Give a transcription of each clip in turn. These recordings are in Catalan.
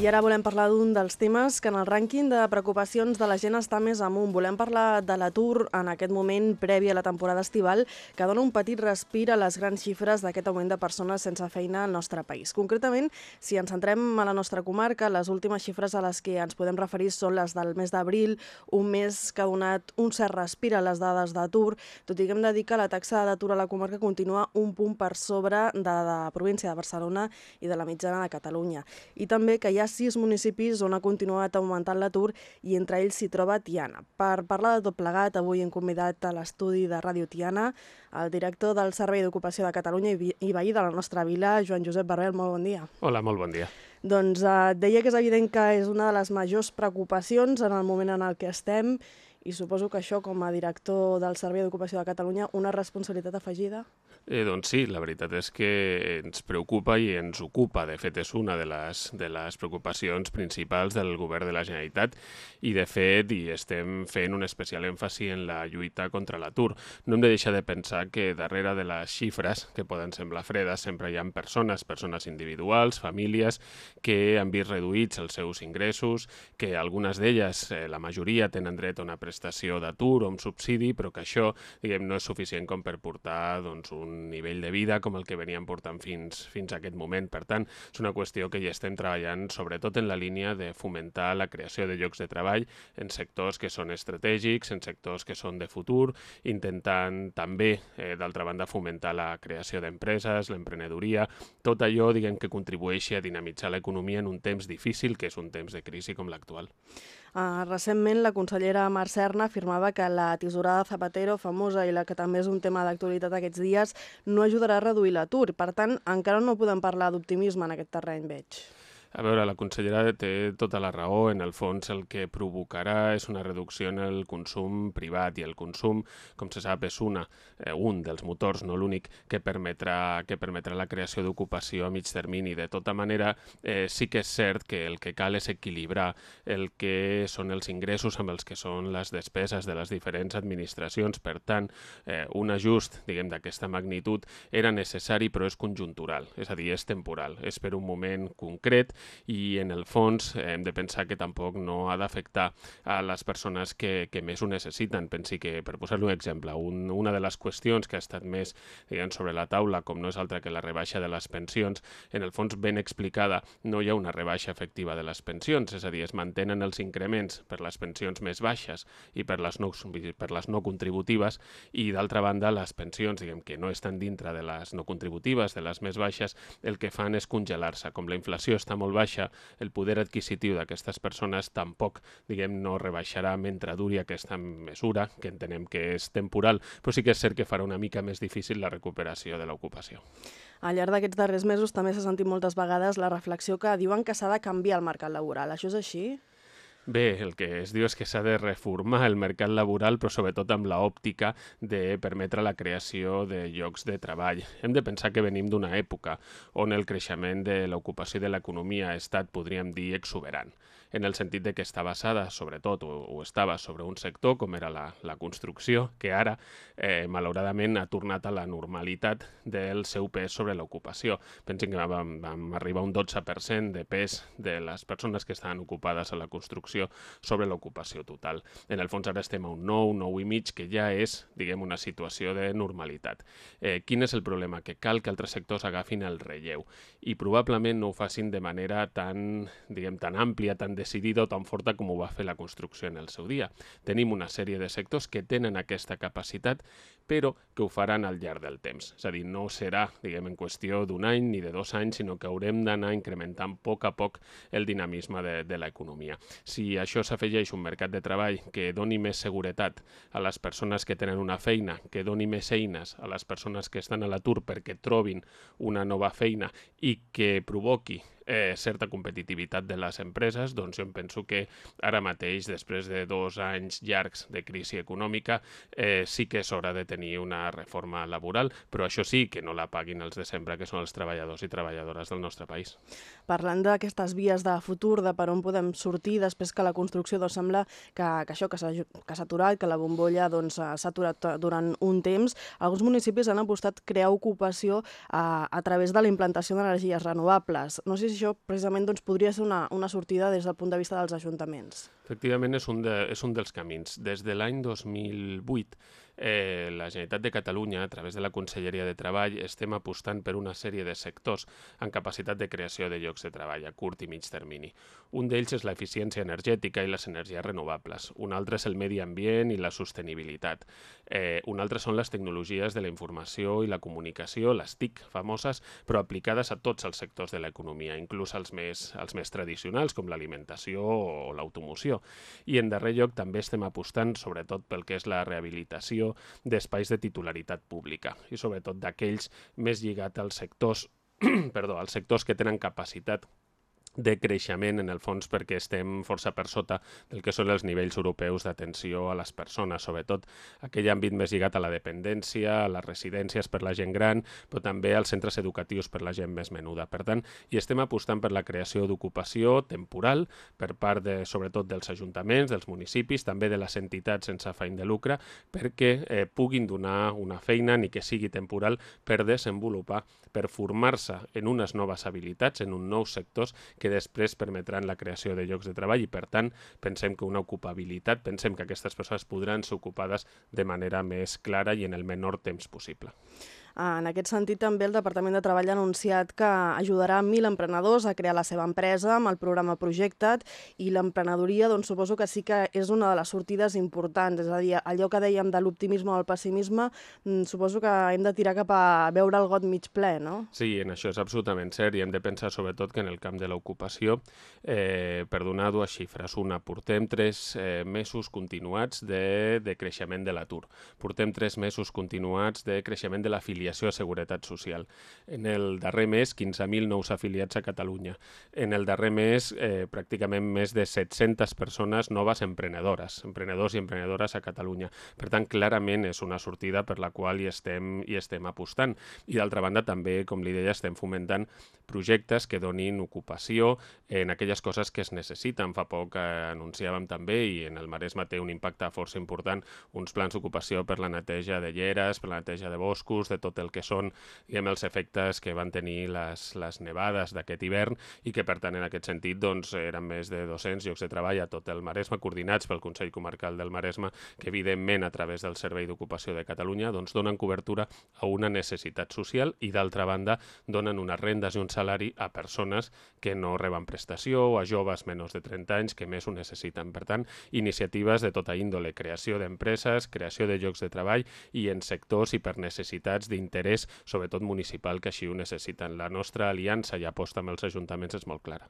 I ara volem parlar d'un dels temes que en el rànquing de preocupacions de la gent està més amunt. Volem parlar de l'atur en aquest moment previ a la temporada estival que dona un petit respir a les grans xifres d'aquest augment de persones sense feina al nostre país. Concretament, si ens centrem a la nostra comarca, les últimes xifres a les que ens podem referir són les del mes d'abril, un mes que ha donat un cert respir a les dades d'atur, tot i que hem de dir que la taxa d'atur a la comarca continua un punt per sobre de la província de Barcelona i de la mitjana de Catalunya. I també que hi ha sis municipis on ha continuat augmentant l'atur i entre ells s'hi troba Tiana. Per parlar de tot plegat, avui hem convidat a l'estudi de Ràdio Tiana el director del Servei d'Ocupació de Catalunya i veí de la nostra vila, Joan Josep Barrel. Molt bon dia. Hola, molt bon dia. Doncs eh, deia que és evident que és una de les majors preocupacions en el moment en el que estem i suposo que això, com a director del Servei d'Ocupació de Catalunya, una responsabilitat afegida? Eh, doncs sí, la veritat és que ens preocupa i ens ocupa. De fet, és una de les, de les preocupacions principals del govern de la Generalitat i, de fet, hi estem fent un especial èmfasi en la lluita contra l'atur. No hem de deixar de pensar que darrere de les xifres, que poden semblar fredes, sempre hi ha persones, persones individuals, famílies, que han vist reduïts els seus ingressos, que algunes d'elles, eh, la majoria, tenen dret a una prestació d'atur o un subsidi, però que això diguem, no és suficient com per portar doncs, un nivell de vida com el que veníem portant fins, fins a aquest moment. Per tant, és una qüestió que hi estem treballant sobretot en la línia de fomentar la creació de llocs de treball en sectors que són estratègics, en sectors que són de futur, intentant també, eh, d'altra banda, fomentar la creació d'empreses, l'emprenedoria, tot allò diguem que contribueixi a dinamitzar l'economia en un temps difícil, que és un temps de crisi com l'actual. Uh, recentment, la consellera Mar Serna afirmava que la tisorada Zapatero, famosa i la que també és un tema d'actualitat aquests dies, no ajudarà a reduir l'atur. Per tant, encara no podem parlar d'optimisme en aquest terreny, veig. A veure, la consellera té tota la raó. En el fons el que provocarà és una reducció en el consum privat i el consum, com se sap, és una, eh, un dels motors, no l'únic, que, permetrà, que permetrà la creació d'ocupació a mig termini. De tota manera, eh, sí que és cert que el que cal és equilibrar el que són els ingressos amb els que són les despeses de les diferents administracions. Per tant, eh, un ajust, diguem, d'aquesta magnitud era necessari però és conjuntural, és a dir, és temporal, és per un moment concret i en el fons hem de pensar que tampoc no ha d'afectar a les persones que, que més ho necessiten. Pensi que, per posar-li un exemple, un, una de les qüestions que ha estat més diguem, sobre la taula, com no és altra que la rebaixa de les pensions, en el fons ben explicada, no hi ha una rebaixa efectiva de les pensions, és a dir, es mantenen els increments per les pensions més baixes i per les no, per les no contributives i, d'altra banda, les pensions diguem, que no estan dintre de les no contributives, de les més baixes, el que fan és congelar-se. Com la inflació està molt molt baixa, el poder adquisitiu d'aquestes persones tampoc, diguem, no rebaixarà mentre duri aquesta mesura, que entenem que és temporal, però sí que és cert que farà una mica més difícil la recuperació de l'ocupació. Al llarg d'aquests darrers mesos també s'ha sentit moltes vegades la reflexió que diuen que s'ha de canviar el mercat laboral. Això és així? Bé, el que es diu és que s'ha de reformar el mercat laboral, però sobretot amb l'òptica de permetre la creació de llocs de treball. Hem de pensar que venim d'una època on el creixement de l'ocupació de l'economia ha estat, podríem dir, exuberant en el sentit de que està basada, sobretot, o, o estava sobre un sector com era la, la construcció, que ara, eh, malauradament, ha tornat a la normalitat del seu pes sobre l'ocupació. Pensin que vam, vam arribar a un 12% de pes de les persones que estaven ocupades a la construcció sobre l'ocupació total. En el fons ara estem a un 9, 9 i mig, que ja és, diguem, una situació de normalitat. Eh, quin és el problema? Que cal que altres sectors agafin el relleu i probablement no ho facin de manera tan, diguem, tan àmplia, tan decidida o tan forta com ho va fer la construcció en el seu dia. Tenim una sèrie de sectors que tenen aquesta capacitat, però que ho faran al llarg del temps. És a dir, no serà, diguem, en qüestió d'un any ni de dos anys, sinó que haurem d'anar incrementant a poc a poc el dinamisme de, de l'economia. Si això s'afegeix un mercat de treball que doni més seguretat a les persones que tenen una feina, que doni més eines a les persones que estan a l'atur perquè trobin una nova feina i que provoqui eh, certa competitivitat de les empreses, doncs jo em penso que ara mateix, després de dos anys llargs de crisi econòmica, eh, sí que és hora de tenir una reforma laboral, però això sí, que no la paguin els de sempre, que són els treballadors i treballadores del nostre país. Parlant d'aquestes vies de futur, de per on podem sortir després que la construcció doncs, sembla que, que això que s'ha aturat, que la bombolla doncs, s'ha doncs, aturat durant un temps, alguns municipis han apostat crear ocupació a, a través de la implantació d'energies renovables. No sé si això precisament doncs, podria ser una, una sortida des del punt de vista dels ajuntaments. Efectivament, és un, de, és un dels camins. Des de l'any 2008 eh, la Generalitat de Catalunya, a través de la Conselleria de Treball, estem apostant per una sèrie de sectors amb capacitat de creació de llocs de treball a curt i mig termini. Un d'ells és l'eficiència energètica i les energies renovables. Un altre és el medi ambient i la sostenibilitat. Eh, un altre són les tecnologies de la informació i la comunicació, les TIC famoses, però aplicades a tots els sectors de l'economia, inclús als més, als més tradicionals, com l'alimentació o l'automoció. I en darrer lloc també estem apostant sobretot pel que és la rehabilitació d'espais de titularitat pública i sobretot d'aquells més lligats als sectors perdó, als sectors que tenen capacitat de creixement, en el fons perquè estem força per sota del que són els nivells europeus d'atenció a les persones, sobretot aquell àmbit més lligat a la dependència, a les residències per la gent gran, però també als centres educatius per la gent més menuda. Per tant, hi estem apostant per la creació d'ocupació temporal per part, de, sobretot, dels ajuntaments, dels municipis, també de les entitats sense afany de lucre, perquè eh, puguin donar una feina, ni que sigui temporal, per desenvolupar, per formar-se en unes noves habilitats, en uns nous sectors que després permetran la creació de llocs de treball i, per tant, pensem que una ocupabilitat, pensem que aquestes persones podran ser ocupades de manera més clara i en el menor temps possible. En aquest sentit, també el Departament de Treball ha anunciat que ajudarà 1.000 emprenedors a crear la seva empresa amb el programa Projecta't i l'emprenedoria doncs, suposo que sí que és una de les sortides importants. És a dir, allò que dèiem de l'optimisme o el pessimisme, mm, suposo que hem de tirar cap a veure el got mig ple, no? Sí, en això és absolutament cert i hem de pensar sobretot que en el camp de l'ocupació, eh, per donar dues xifres. Una, portem tres eh, mesos continuats de, de creixement de l'atur. Portem tres mesos continuats de creixement de l'afiliació afiliació a Seguretat Social. En el darrer mes, 15.000 nous afiliats a Catalunya. En el darrer mes, eh, pràcticament més de 700 persones noves emprenedores, emprenedors i emprenedores a Catalunya. Per tant, clarament és una sortida per la qual hi estem, hi estem apostant. I d'altra banda, també, com li deia, estem fomentant projectes que donin ocupació en aquelles coses que es necessiten. Fa poc eh, anunciàvem també, i en el Maresme té un impacte força important, uns plans d'ocupació per la neteja de lleres, per la neteja de boscos, de tot tot el que són diguem, els efectes que van tenir les, les nevades d'aquest hivern i que, per tant, en aquest sentit, doncs, eren més de 200 llocs de treball a tot el Maresme, coordinats pel Consell Comarcal del Maresme, que, evidentment, a través del Servei d'Ocupació de Catalunya, doncs, donen cobertura a una necessitat social i, d'altra banda, donen unes rendes i un salari a persones que no reben prestació o a joves menys de 30 anys que més ho necessiten. Per tant, iniciatives de tota índole, creació d'empreses, creació de llocs de treball i en sectors i per necessitats d'interès, sobretot municipal, que així ho necessiten. La nostra aliança i aposta amb els ajuntaments és molt clara.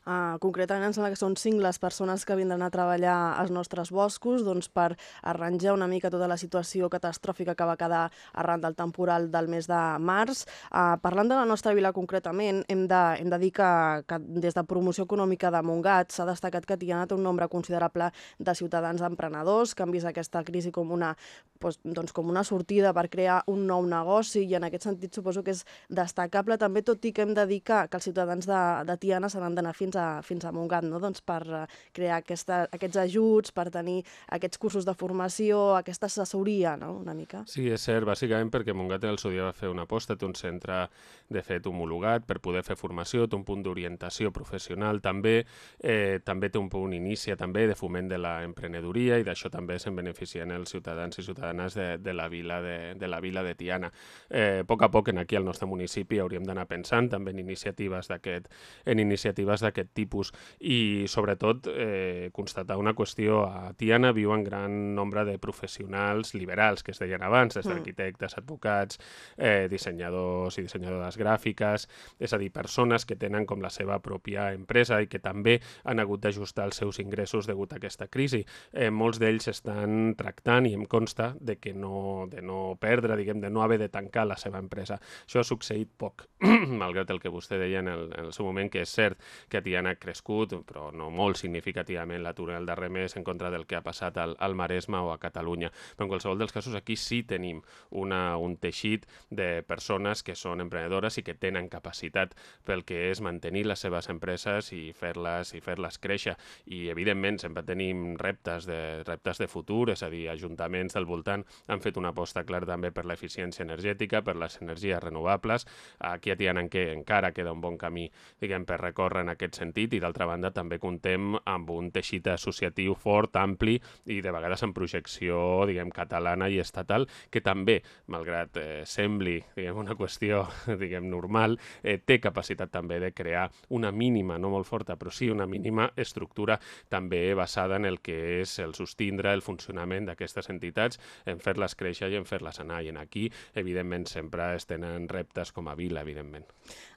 Uh, concretament em sembla que són cinc les persones que vindran a treballar als nostres boscos doncs, per arranjar una mica tota la situació catastròfica que va quedar arran del temporal del mes de març. Uh, parlant de la nostra vila concretament, hem de, hem de dir que, que des de promoció econòmica de Montgat s'ha destacat que Tiana té un nombre considerable de ciutadans emprenedors que han vist aquesta crisi com una, doncs, doncs com una sortida per crear un nou negoci i en aquest sentit suposo que és destacable també, tot i que hem de dir que, que els ciutadans de, de Tiana se n'han d'anar fins fins a, fins a Montgat, no? doncs per uh, crear aquesta, aquests ajuts, per tenir aquests cursos de formació, aquesta assessoria, no? una mica. Sí, és cert, bàsicament perquè Montgat en el seu dia va fer una aposta, té un centre de fet homologat per poder fer formació, té un punt d'orientació professional també, eh, també té un punt inicia també de foment de l'emprenedoria i d'això també se'n beneficien els ciutadans i ciutadanes de, de, la vila de, de la vila de Tiana. Eh, a poc a poc en aquí al nostre municipi hauríem d'anar pensant també en iniciatives d'aquest en iniciatives d'aquest d'aquest tipus i sobretot eh, constatar una qüestió a Tiana viuen gran nombre de professionals liberals que es deien abans, des mm. d'arquitectes, advocats, eh, dissenyadors i dissenyadores gràfiques, és a dir, persones que tenen com la seva pròpia empresa i que també han hagut d'ajustar els seus ingressos degut a aquesta crisi. Eh, molts d'ells estan tractant i em consta de que no, de no perdre, diguem, de no haver de tancar la seva empresa. Això ha succeït poc, malgrat el que vostè deia en el, en el seu moment, que és cert que a Tiana crescut, però no molt significativament l'atur el darrer mes en contra del que ha passat al, al Maresme o a Catalunya. Però en qualsevol dels casos aquí sí tenim una, un teixit de persones que són emprenedores i que tenen capacitat pel que és mantenir les seves empreses i fer-les i fer-les créixer. I evidentment sempre tenim reptes de, reptes de futur, és a dir, ajuntaments del voltant han fet una aposta clara també per l'eficiència energètica per les energies renovables. Aquí a Tiana que encara queda un bon camí diguem, per recórrer en aquest sentit i d'altra banda també contem amb un teixit associatiu fort, ampli i de vegades en projecció diguem, catalana i estatal que també, malgrat eh, sembli diguem, una qüestió diguem, normal, eh, té capacitat també de crear una mínima, no molt forta, però sí una mínima estructura també basada en el que és el sostindre, el funcionament d'aquestes entitats, en fer-les créixer i en fer-les anar. I en aquí, evidentment, sempre es tenen reptes com a vila, evidentment.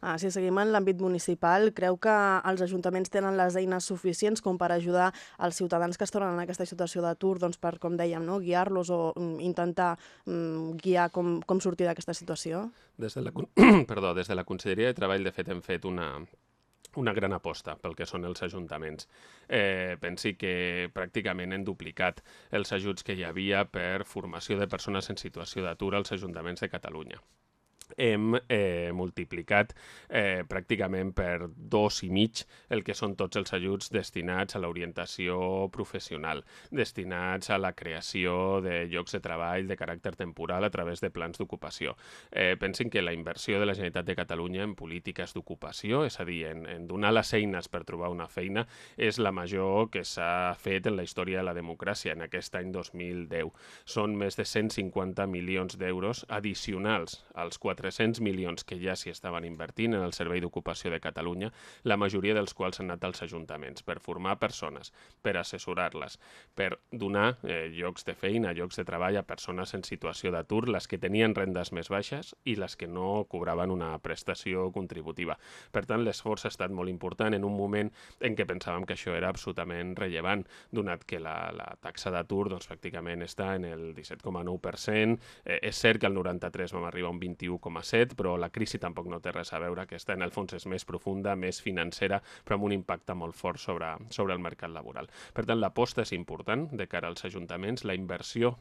Ah, si seguim en l'àmbit municipal, creu que els ajuntaments tenen les eines suficients com per ajudar els ciutadans que es troben en aquesta situació d'atur, doncs per, com dèiem, no? guiar-los o mm, intentar mm, guiar com, com sortir d'aquesta situació? Des de, la, perdó, des de la Conselleria de Treball, de fet, hem fet una, una gran aposta pel que són els ajuntaments. Eh, pensi que pràcticament hem duplicat els ajuts que hi havia per formació de persones en situació d'atur als ajuntaments de Catalunya hem eh, multiplicat eh, pràcticament per dos i mig el que són tots els ajuts destinats a l'orientació professional, destinats a la creació de llocs de treball de caràcter temporal a través de plans d'ocupació. Eh, pensin que la inversió de la Generalitat de Catalunya en polítiques d'ocupació, és a dir, en, en donar les eines per trobar una feina, és la major que s'ha fet en la història de la democràcia en aquest any 2010. Són més de 150 milions d'euros addicionals als 4 400 milions que ja s'hi estaven invertint en el Servei d'Ocupació de Catalunya, la majoria dels quals han anat als ajuntaments, per formar persones, per assessorar-les, per donar eh, llocs de feina, llocs de treball a persones en situació d'atur, les que tenien rendes més baixes i les que no cobraven una prestació contributiva. Per tant, l'esforç ha estat molt important en un moment en què pensàvem que això era absolutament rellevant, donat que la, la taxa d'atur doncs, pràcticament està en el 17,9%. Eh, és cert que el 93 vam arribar a un 21,5%, 1,7, però la crisi tampoc no té res a veure. Aquesta, en el fons, és més profunda, més financera, però amb un impacte molt fort sobre, sobre el mercat laboral. Per tant, l'aposta és important de cara als ajuntaments, la inversió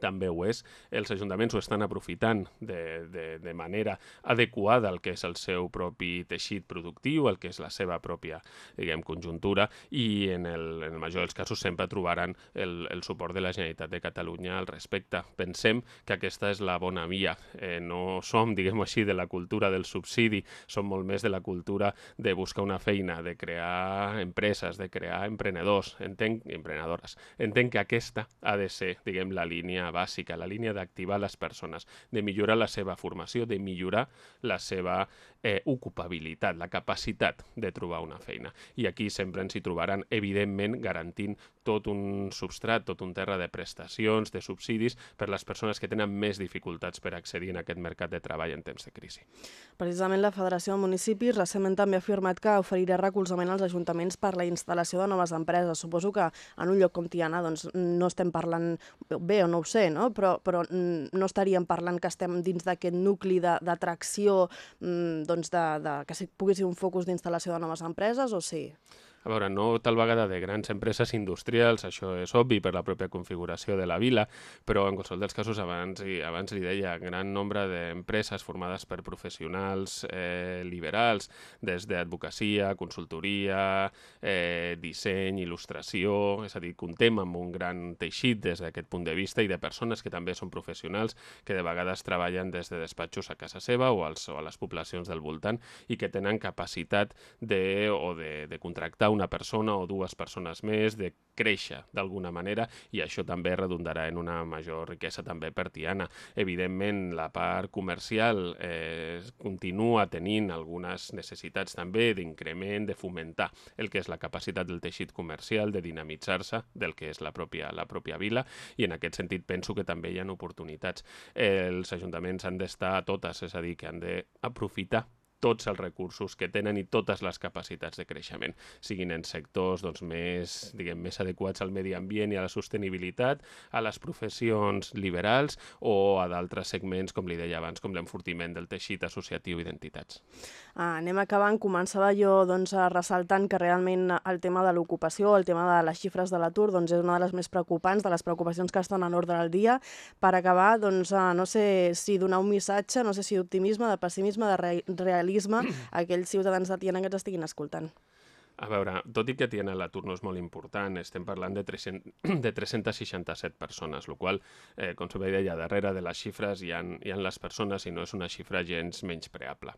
també ho és. Els ajuntaments ho estan aprofitant de, de, de manera adequada al que és el seu propi teixit productiu, el que és la seva pròpia diguem, conjuntura i en el, en el major dels casos sempre trobaran el, el suport de la Generalitat de Catalunya al respecte. Pensem que aquesta és la bona via. Eh, no som, diguem així, de la cultura del subsidi, som molt més de la cultura de buscar una feina, de crear empreses, de crear emprenedors, entenc, emprenedores. Entenc que aquesta ha de ser, diguem, la línia bàsica, la línia d'activar les persones, de millorar la seva formació, de millorar la seva eh, ocupabilitat, la capacitat de trobar una feina. I aquí sempre ens hi trobaran, evidentment, garantint tot un substrat, tot un terra de prestacions, de subsidis per les persones que tenen més dificultats per accedir en aquest mercat de treball en temps de crisi. Precisament la Federació de Municipis recentment també ha afirmat que oferirà recolzament als ajuntaments per la instal·lació de noves empreses. Suposo que en un lloc com Tiana doncs, no estem parlant, bé o no ho sé, no? Però, però no estaríem parlant que estem dins d'aquest nucli d'atracció mm, doncs de, de, que pugui ser un focus d'instal·lació de noves empreses o sí? A veure, no tal vegada de grans empreses industrials, això és obvi per la pròpia configuració de la vila, però en qualsevol dels casos abans, i abans li deia, gran nombre d'empreses formades per professionals eh, liberals, des d'advocacia, consultoria, eh, disseny, il·lustració, és a dir, contem amb un gran teixit des d'aquest punt de vista i de persones que també són professionals que de vegades treballen des de despatxos a casa seva o, als, o a les poblacions del voltant i que tenen capacitat de, o de, de contractar una persona o dues persones més, de créixer d'alguna manera i això també redundarà en una major riquesa també per Tiana. Evidentment, la part comercial eh, continua tenint algunes necessitats també d'increment, de fomentar el que és la capacitat del teixit comercial, de dinamitzar-se del que és la pròpia, la pròpia vila i en aquest sentit penso que també hi ha oportunitats. Eh, els ajuntaments han d'estar a totes, és a dir, que han d'aprofitar tots els recursos que tenen i totes les capacitats de creixement, siguin en sectors doncs, més, diguem, més adequats al medi ambient i a la sostenibilitat, a les professions liberals o a d'altres segments, com li deia abans, com l'enfortiment del teixit associatiu i d'entitats. Ah, anem acabant. Començava jo doncs, ressaltant que realment el tema de l'ocupació, el tema de les xifres de l'atur, doncs, és una de les més preocupants, de les preocupacions que estan a l'ordre del dia. Per acabar, doncs, no sé si donar un missatge, no sé si d'optimisme, de pessimisme, de realisme a aquells ciutadans de Tiana que ens estiguin escoltant. A veure, tot i que Tiana l'atur no és molt important, estem parlant de, 300, de 367 persones, el qual, eh, com se deia, darrere de les xifres hi ha, hi ha les persones i no és una xifra gens menys preable.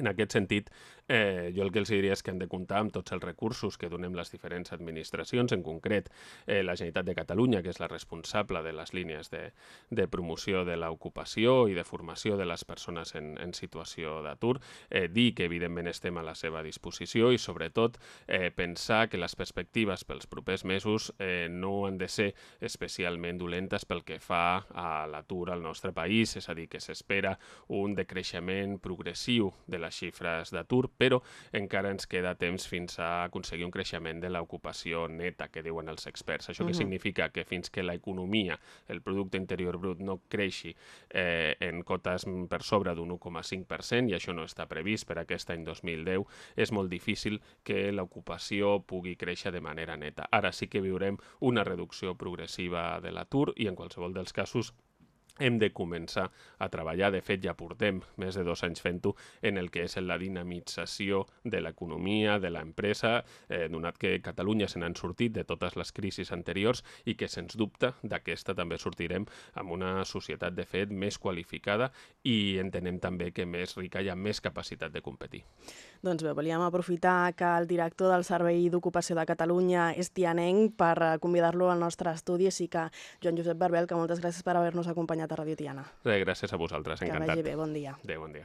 En aquest sentit, eh, jo el que els diria és que hem de comptar amb tots els recursos que donem les diferents administracions, en concret eh, la Generalitat de Catalunya, que és la responsable de les línies de, de promoció de l'ocupació i de formació de les persones en, en situació d'atur, eh, dir que evidentment estem a la seva disposició i sobretot eh, pensar que les perspectives pels propers mesos eh, no han de ser especialment dolentes pel que fa a l'atur al nostre país, és a dir, que s'espera un decreixement progressiu de les xifres d'atur, però encara ens queda temps fins a aconseguir un creixement de l'ocupació neta, que diuen els experts. Això uh -huh. que significa que fins que l'economia, el producte interior brut, no creixi eh, en cotes per sobre d'un 1,5%, i això no està previst per aquest any 2010, és molt difícil que l'ocupació pugui créixer de manera neta. Ara sí que viurem una reducció progressiva de l'atur i en qualsevol dels casos hem de començar a treballar, de fet ja portem més de dos anys fent-ho, en el que és la dinamització de l'economia, de l'empresa, eh, donat que Catalunya se n'han sortit de totes les crisis anteriors i que, sens dubte, d'aquesta també sortirem amb una societat, de fet, més qualificada i entenem també que més rica i amb més capacitat de competir. Doncs bé, volíem aprofitar que el director del Servei d'Ocupació de Catalunya és tianenc per eh, convidar-lo al nostre estudi, així que Joan Josep Barbel, que moltes gràcies per haver-nos acompanyat a Radio Tiana. Res, gràcies a vosaltres, encantat. Que vagi bé, bon dia. Adéu, bon dia.